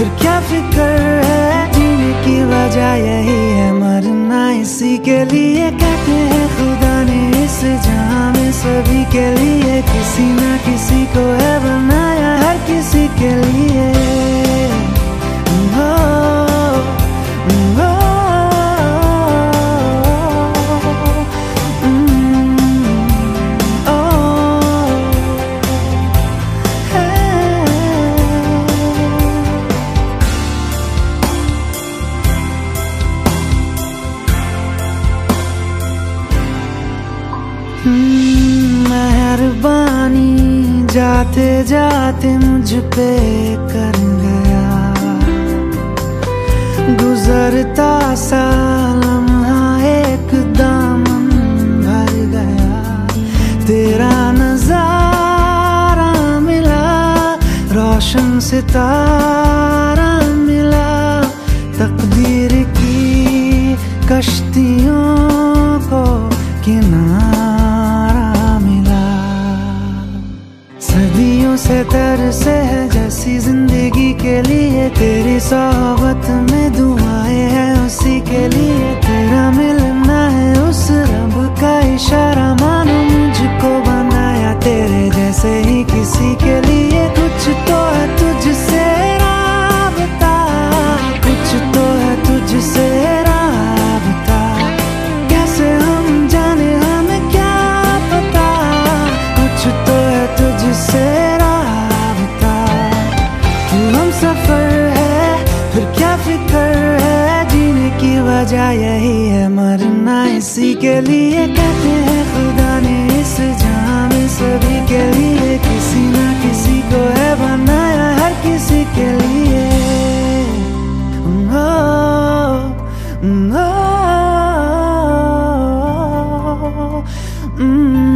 फिर क्या फ़िक्र है? जीने की वजह यही है, मरना इसी के लिए कहते हैं, खुदा ने इस जहाँ में सभी के लिए, किसी ना किसी को है बनाया हर किसी के लिए। जाते जाते मुझ पे कर गया। गुजरता साल एक दामन भर गया। तेरा नज़ारा मिला रोशन सितारा। से तरसे है जैसी ज़िंदगी के लिए तेरी सोहबत में दुआएँ हैं उसी के लिए तेरा वजह यही है मरना इसी के लिए कहते हैं खुदा ने इस जहाँ सभी के लिए किसी ना किसी को है बनाया हर किसी के लिए ओ, ओ, ओ, mm.